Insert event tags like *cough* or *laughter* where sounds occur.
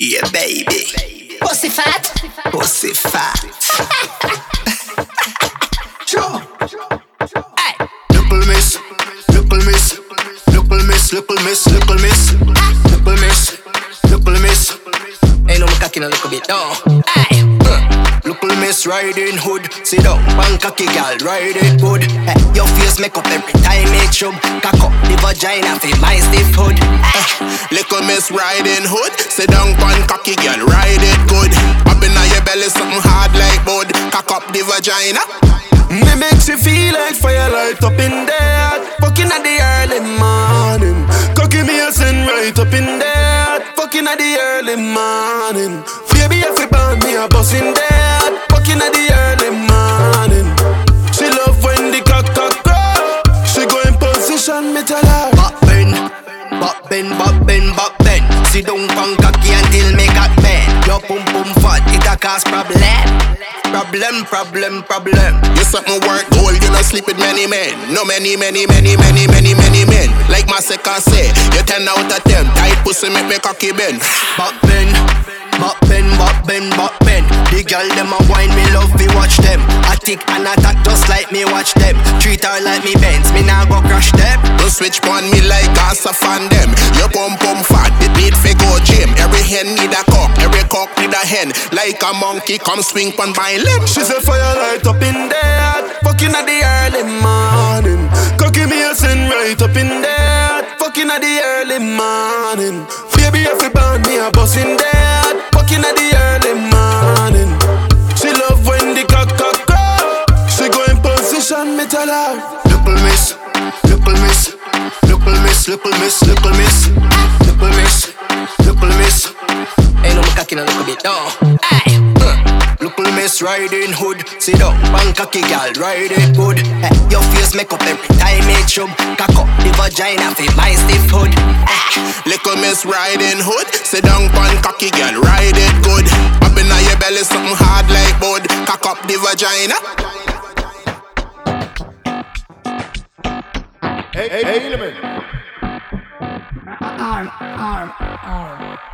Yeah, baby. Pussy fat. Pussy fat. *laughs* sure. Hey. Little miss, little miss, little miss, little miss, little miss, little miss, little miss. Ain't no cocky no little bit, no. Hey. Little miss riding hood, sit down, one cocky gal, good. Eh, your face make up every time it chub. Cock up the vagina for miss riding hood, sit down pan cocky girl, ride it good. Up inna your belly something hard like wood, cock up the vagina. Me makes you feel like fire light up in there. Fucking at the early morning. Cocky me a send right up in there. Fucking at the early morning. Baby, if you burn me a bus in there. Fucking at the early morning. She love when the cock cock go. She go in position, me tell her. Back bend, back bend, Sit down pan cocky until me got bend. Your pum pum fat, it a cause problem. Problem, problem, problem. You something work gold, you not sleep with many men. No many, many, many, many, many, many men. Like my second say, you ten out of ten. Tight pussy make me cocky bend. Back bend, back bend, back bend, back bend. The girl them a wine, me love me watch them. I tick and attack just like me watch them. Treat her like me Benz, me nah go crash them. Don't switch on me like us a fan them. Your pum pum fat, it need fi go gym. Every hen need a cock, every cock need a hen. Like a monkey, come swing on my limb. She's a fire light up in there, fucking at the early morning. Cocky me a send right up in there, fucking at the early morning. Baby, if you burn me a bus in there, fucking at the me tell her. Little miss, little miss, little miss, little miss, little miss, little miss, little miss. Ain't no cocky no little bit, no. Hey. Little miss riding hood, sit down, one cocky gal, ride it good. Eh, your face make up every time it chub. Cock up the vagina for my stiff hood. Eh, Little miss riding hood, sit down pan cocky girl, ride it good. Up inna your belly something hard like wood, cock up the vagina. Element. arm, arm, arm.